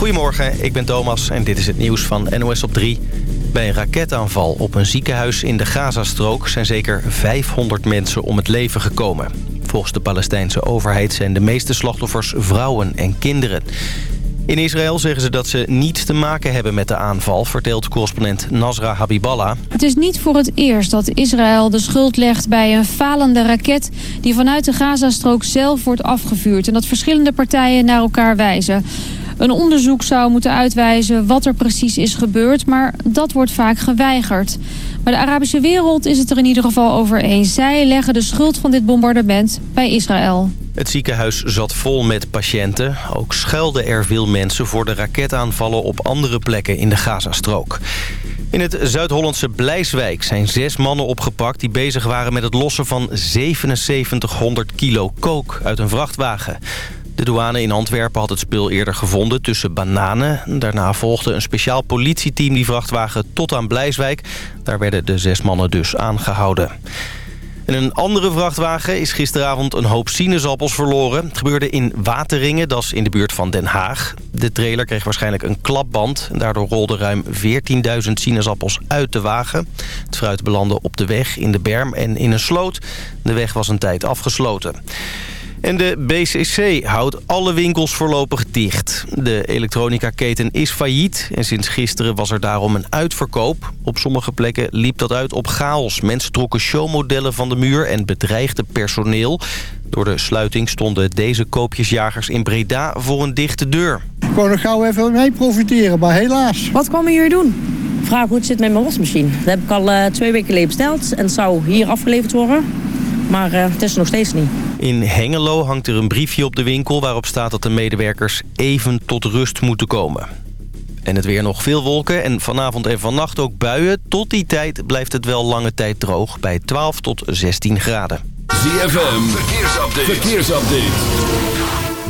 Goedemorgen, ik ben Thomas en dit is het nieuws van NOS op 3. Bij een raketaanval op een ziekenhuis in de Gazastrook... zijn zeker 500 mensen om het leven gekomen. Volgens de Palestijnse overheid zijn de meeste slachtoffers vrouwen en kinderen. In Israël zeggen ze dat ze niets te maken hebben met de aanval... vertelt correspondent Nasra Habiballah. Het is niet voor het eerst dat Israël de schuld legt bij een falende raket... die vanuit de Gazastrook zelf wordt afgevuurd... en dat verschillende partijen naar elkaar wijzen. Een onderzoek zou moeten uitwijzen wat er precies is gebeurd... maar dat wordt vaak geweigerd. Maar de Arabische wereld is het er in ieder geval over eens. Zij leggen de schuld van dit bombardement bij Israël. Het ziekenhuis zat vol met patiënten. Ook schuilden er veel mensen voor de raketaanvallen op andere plekken in de Gazastrook. In het Zuid-Hollandse Blijswijk zijn zes mannen opgepakt... die bezig waren met het lossen van 7700 kilo kook uit een vrachtwagen. De douane in Antwerpen had het spul eerder gevonden tussen bananen. Daarna volgde een speciaal politieteam die vrachtwagen tot aan Blijswijk. Daar werden de zes mannen dus aangehouden. In een andere vrachtwagen is gisteravond een hoop sinaasappels verloren. Het gebeurde in Wateringen, dat is in de buurt van Den Haag. De trailer kreeg waarschijnlijk een klapband. Daardoor rolden ruim 14.000 sinaasappels uit de wagen. Het fruit belandde op de weg, in de berm en in een sloot. De weg was een tijd afgesloten. En de BCC houdt alle winkels voorlopig dicht. De elektronica-keten is failliet en sinds gisteren was er daarom een uitverkoop. Op sommige plekken liep dat uit op chaos. Mensen trokken showmodellen van de muur en bedreigden personeel. Door de sluiting stonden deze koopjesjagers in Breda voor een dichte deur. Nog gauw even mee profiteren, maar helaas. Wat kwamen jullie doen? Vraag hoe het zit met mijn wasmachine. Dat heb ik al uh, twee weken geleden besteld en het zou hier afgeleverd worden. Maar uh, het is er nog steeds niet. In Hengelo hangt er een briefje op de winkel... waarop staat dat de medewerkers even tot rust moeten komen. En het weer nog veel wolken en vanavond en vannacht ook buien. Tot die tijd blijft het wel lange tijd droog bij 12 tot 16 graden. ZFM, verkeersupdate. verkeersupdate.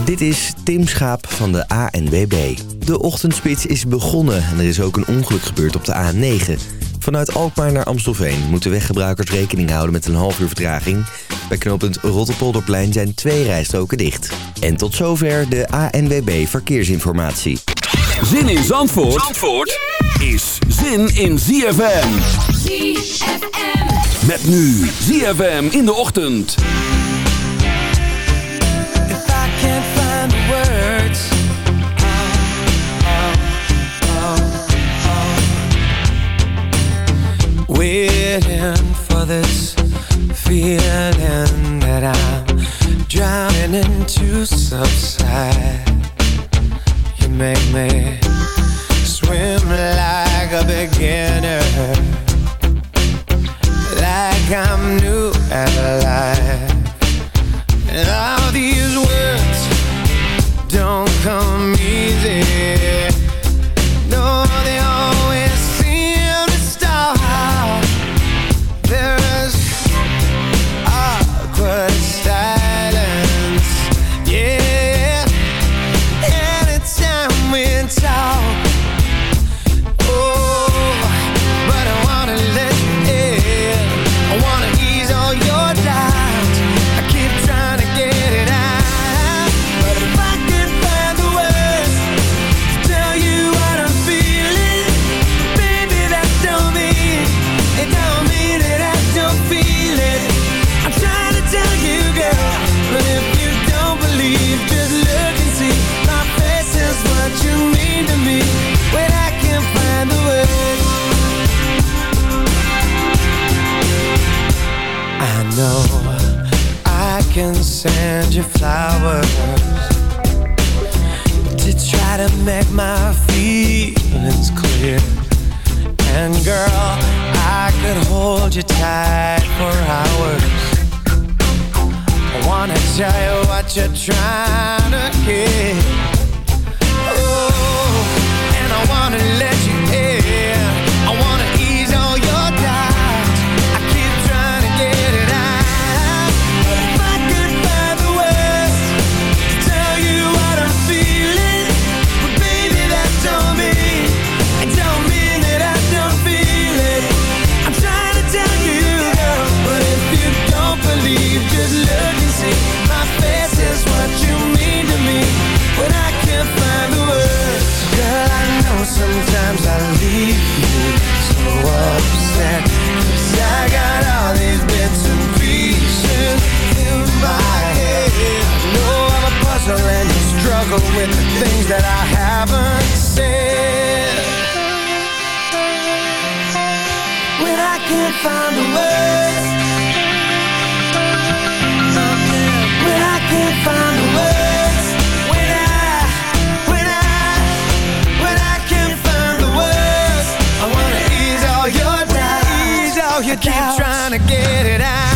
Dit is Tim Schaap van de ANWB. De ochtendspits is begonnen en er is ook een ongeluk gebeurd op de A9... Vanuit Alkmaar naar Amstelveen moeten weggebruikers rekening houden met een half uur vertraging. Bij knooppunt Rotterpolderplein zijn twee rijstroken dicht. En tot zover de ANWB Verkeersinformatie. Zin in Zandvoort, Zandvoort is zin in ZFM. ZFM. Met nu ZFM in de ochtend. Waiting for this feeling that I'm drowning into subside. You make me swim like a beginner, like I'm new at life. And all these words don't come trying to get it out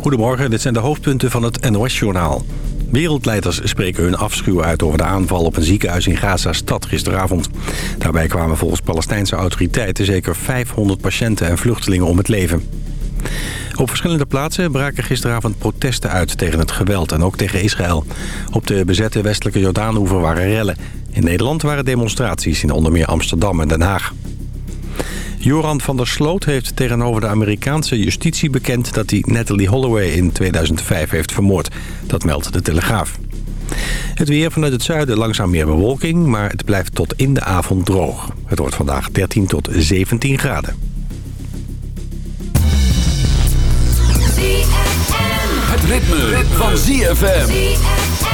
Goedemorgen, dit zijn de hoofdpunten van het NOS-journaal. Wereldleiders spreken hun afschuw uit over de aanval op een ziekenhuis in Gaza-stad gisteravond. Daarbij kwamen volgens Palestijnse autoriteiten zeker 500 patiënten en vluchtelingen om het leven. Op verschillende plaatsen braken gisteravond protesten uit tegen het geweld en ook tegen Israël. Op de bezette westelijke Jordaanoever waren rellen. In Nederland waren demonstraties in onder meer Amsterdam en Den Haag. Joran van der Sloot heeft tegenover de Amerikaanse justitie bekend... dat hij Natalie Holloway in 2005 heeft vermoord. Dat meldt de Telegraaf. Het weer vanuit het zuiden langzaam meer bewolking... maar het blijft tot in de avond droog. Het wordt vandaag 13 tot 17 graden. Het ritme, van ZFM.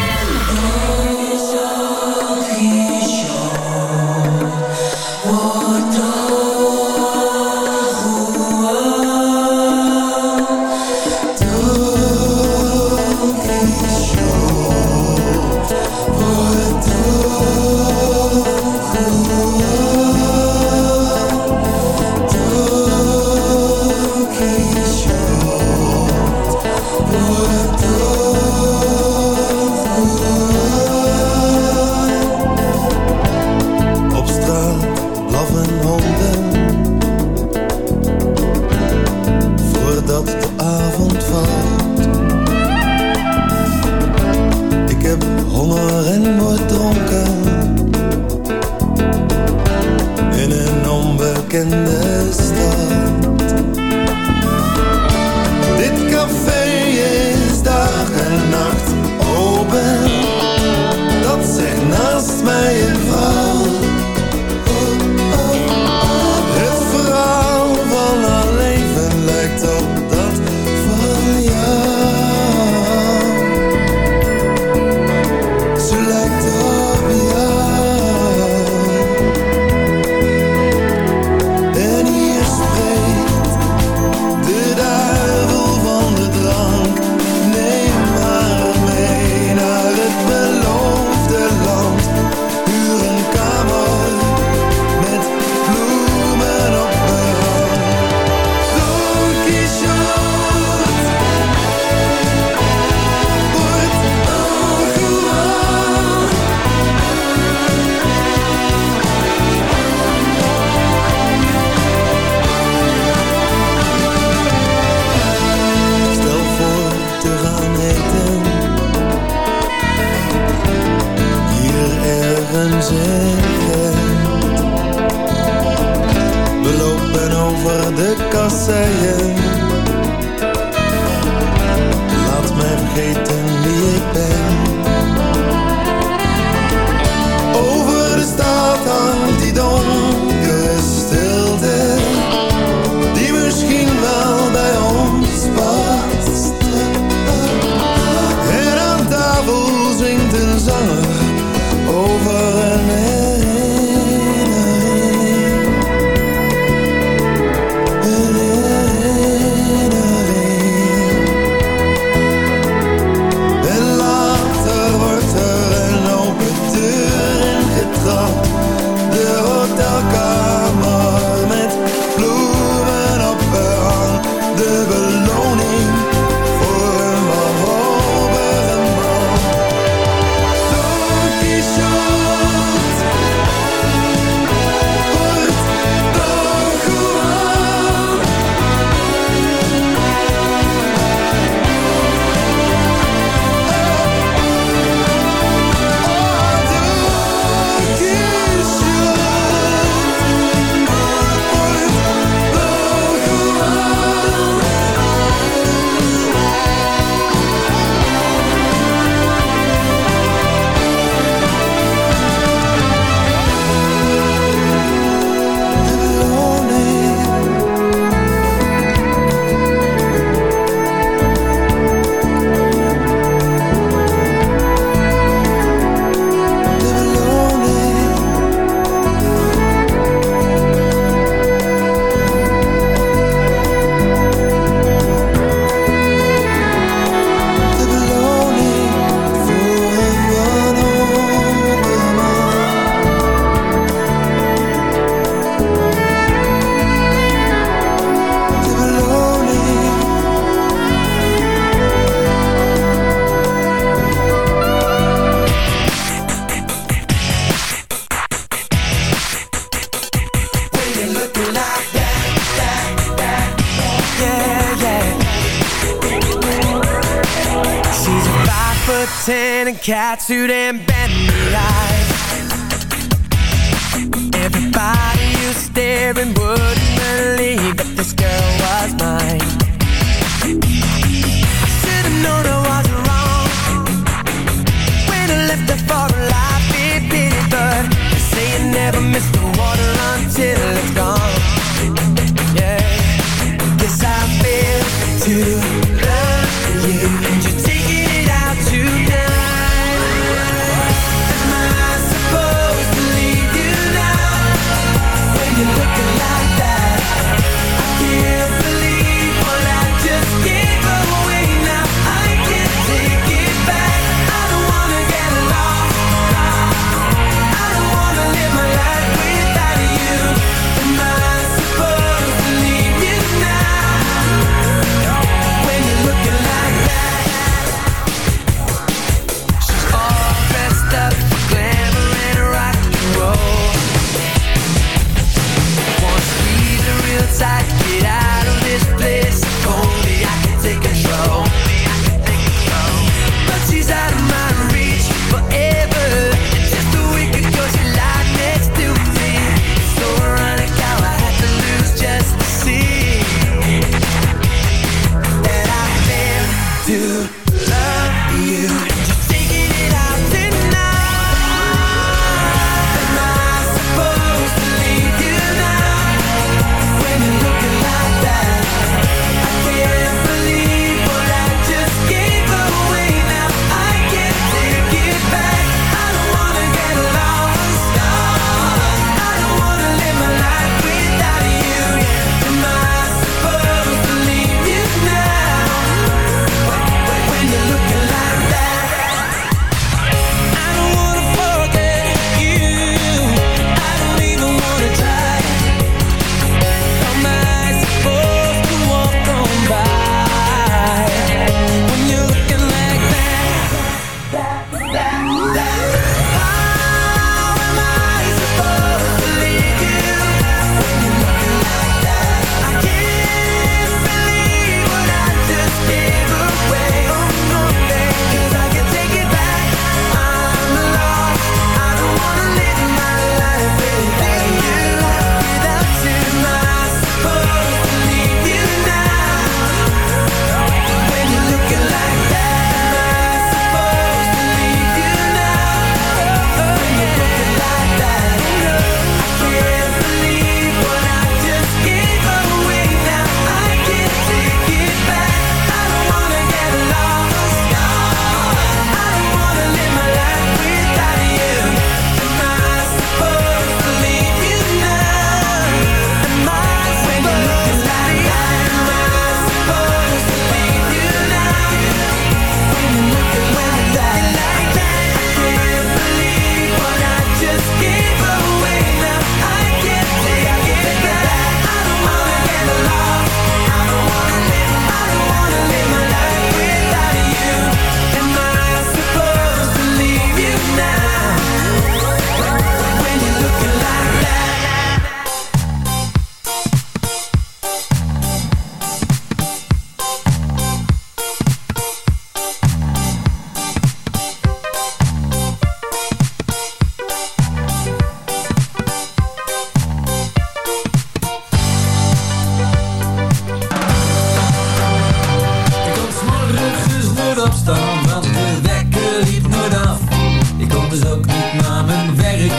Mij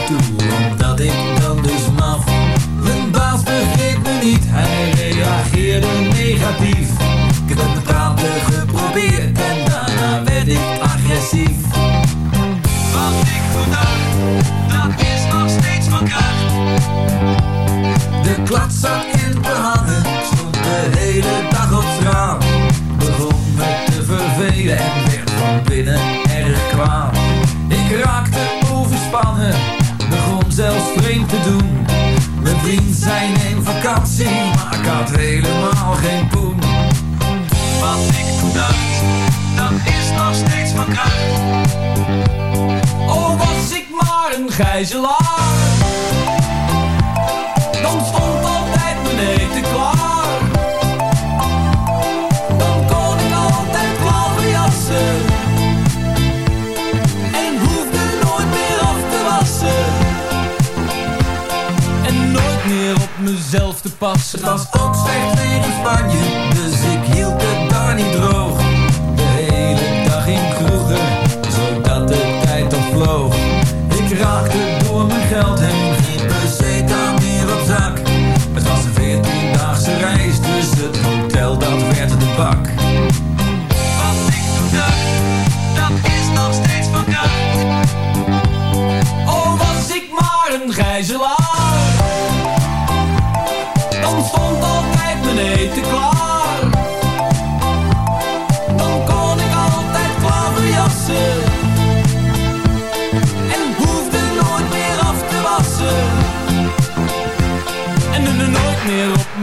toe, omdat ik dan dus mag. Mijn baas begreep me niet, hij reageerde negatief. Ik heb het praten geprobeerd en daarna werd ik agressief. Wat ik vandaag. te doen. Mijn vriend zijn in vakantie, maar ik had helemaal geen poen. Wat ik toen dacht, dat is nog steeds van kracht. Oh, was ik maar een gijzelaar.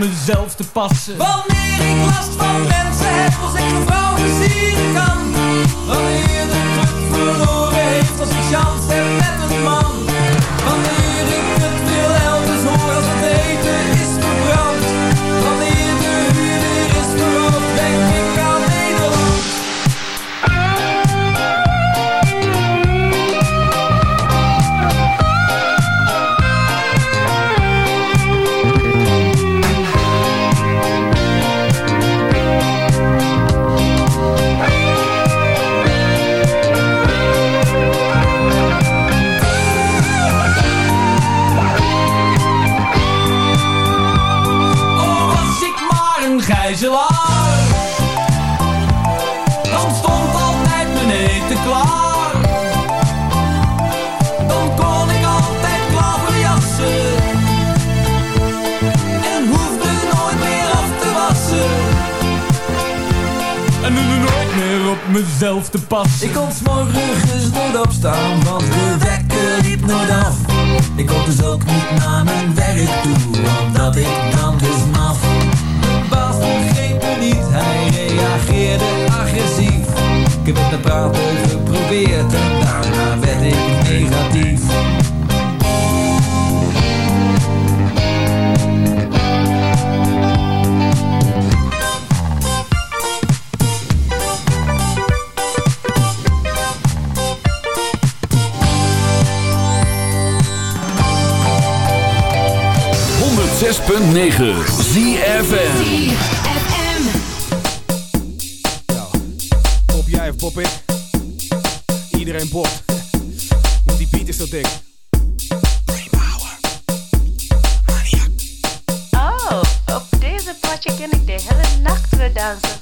Mezelf te passen. Wanneer ik last van nacht weer dansen.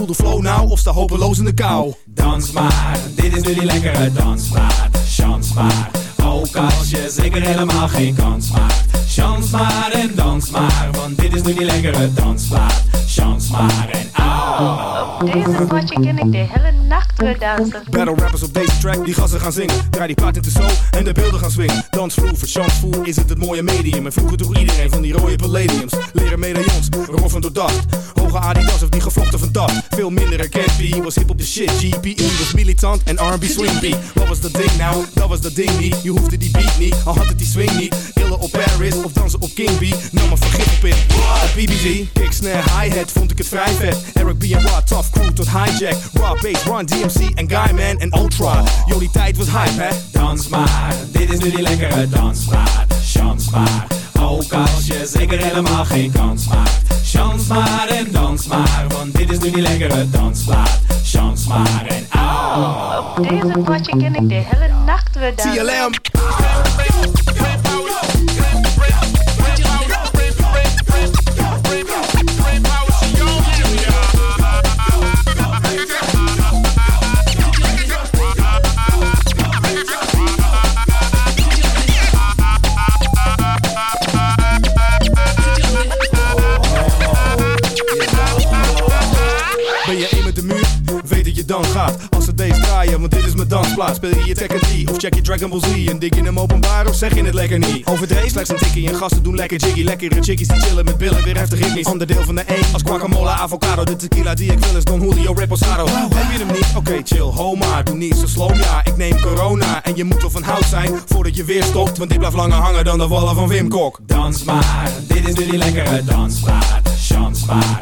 Voel de flow nou of sta hopeloos in de kou. Dans maar, dit is nu die lekkere dansmaat. Chans maar, ook als je zeker helemaal geen kans maakt. Chans maar en dans maar, want dit is nu die lekkere dansmaat. Chans maar en au. Op deze potje ken ik de hele dansen. Battle rappers op deze track, die gassen gaan zingen. Draai die paard in de zo en de beelden gaan swingen. Dansvloer, voor chansvoer is het het mooie medium. En vroeger droeg iedereen van die rode palladiums. Leren medaillons, roffen door dacht. Hoge Adidas of die gevlochten van dat. Veel minder herkend, was hip op de shit. GPE was militant en R&B swing beat. Wat was dat ding nou? Dat was dat ding niet. Je hoefde die beat niet, al had het die swing niet. Illen op Paris of dansen op King B. Nam maar vergif op in. Op BBG, kick, snare, hi-hat vond ik het vrij vet. Eric B en tough crew tot hijack. Raw bass, Run, DMC en Guyman en Ultra. Die tijd was hype, hè? Dans maar, dit is nu die lekkere dansmaat. Chans maar, ook als je zeker helemaal geen kans maakt. Chans maar en dans maar, want dit is nu die lekkere dansplaat. Chans maar en au. Op deze potje ken ik de hele nacht weer dansen. TLM. Tekken 3 of check je Dragon Ball Z? En dik in hem openbaar of zeg je het lekker niet? Overdreven slechts een tikkie en gasten doen lekker jiggy. Lekkere chickies die chillen met billen, weer heftig hickeys. Onderdeel van de E als guacamole, avocado. De tequila die ik wil is Don Julio Reposado. Heb je hem niet? Oké, chill, ho maar. Doe niet zo slow, ja. Ik neem corona en je moet wel van hout zijn voordat je weer stopt. Want dit blijft langer hangen dan de wallen van Wim Kok. Dans maar, dit is nu die lekkere dansplaat. Chans maar,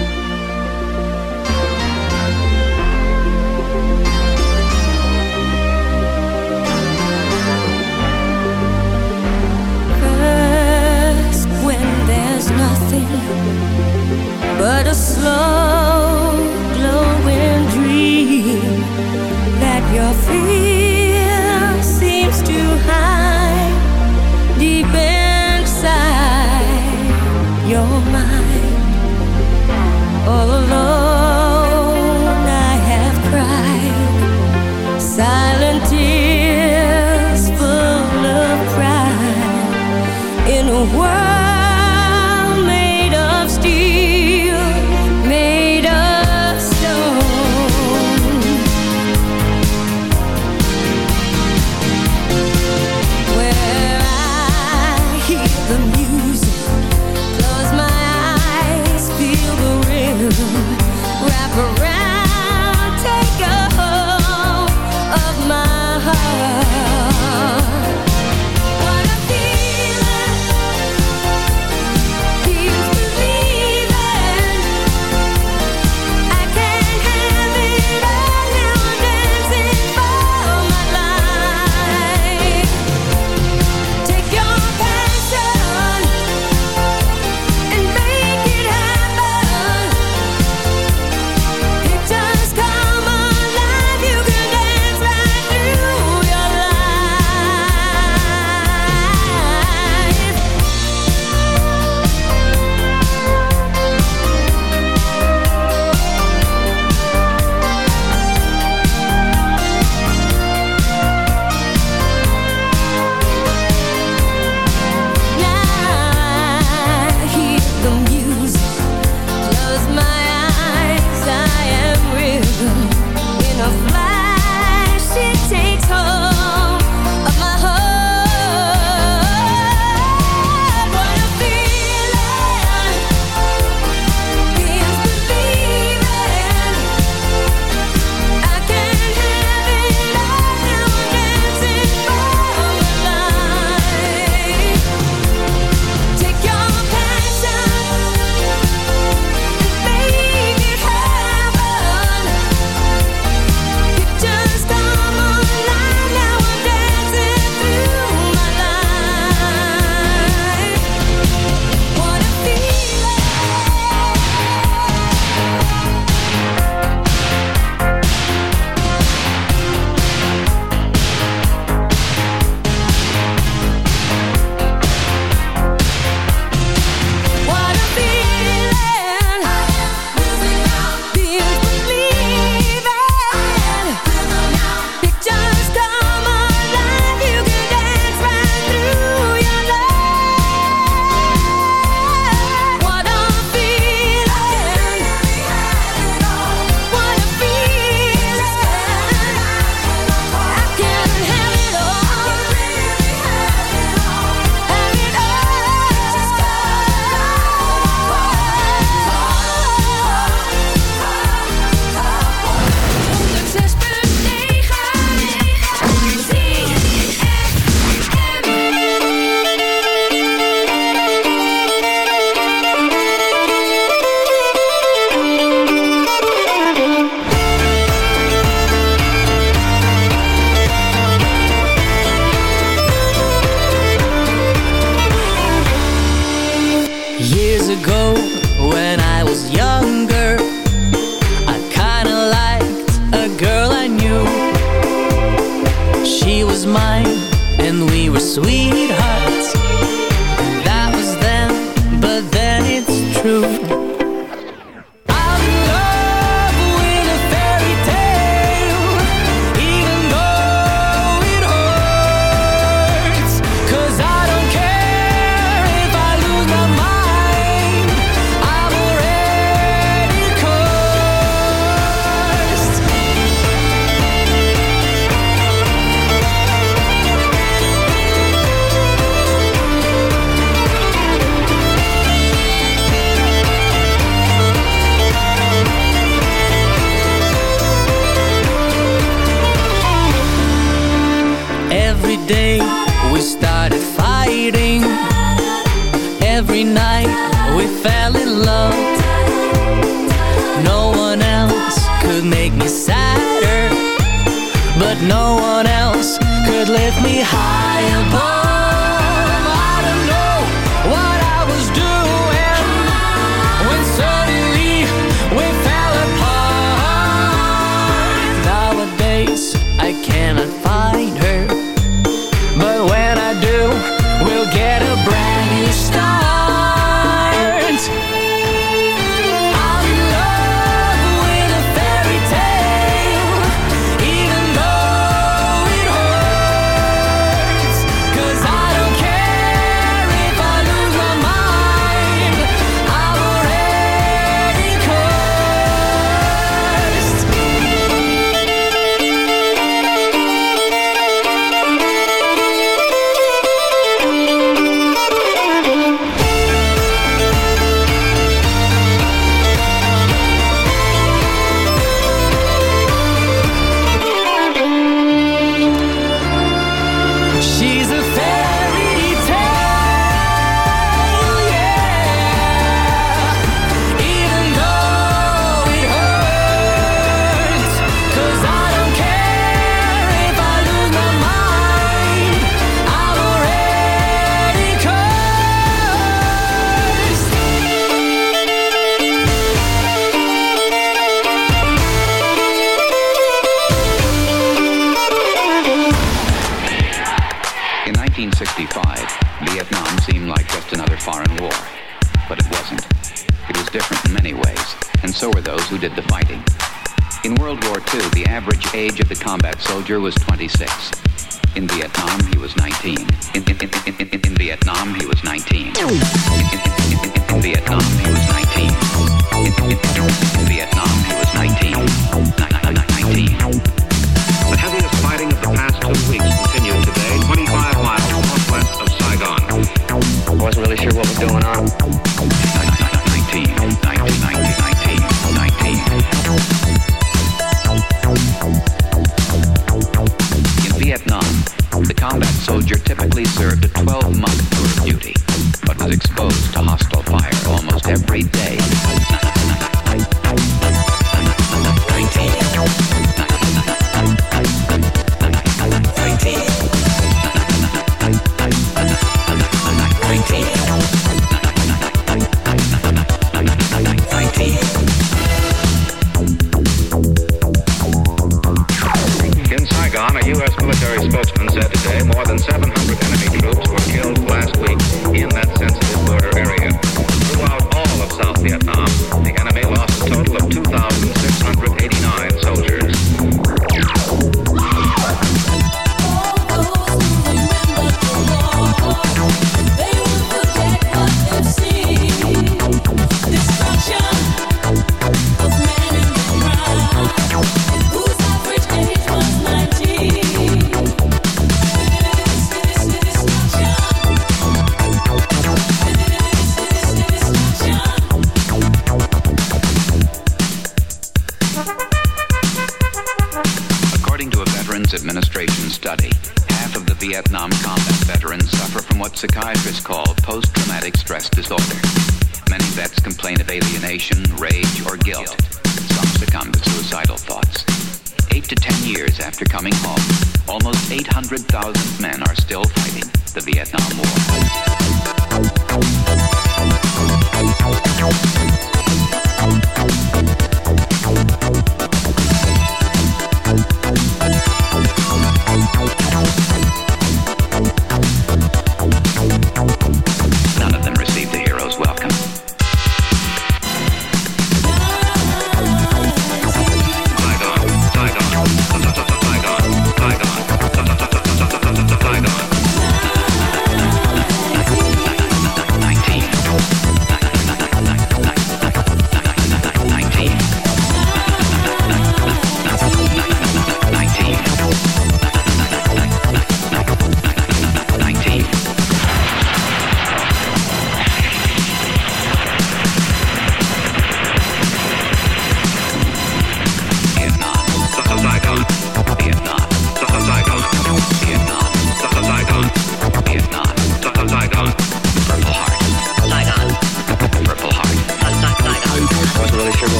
But a slow glowing dream that your fear 1942, the average age of the combat soldier was 26. In Vietnam, he was 19. In, in, in, in, in Vietnam, he was 19. In, in, in, in Vietnam, he was 19. In, in, in Vietnam, he was 19. served a 12-month tour of duty, but was exposed to hostile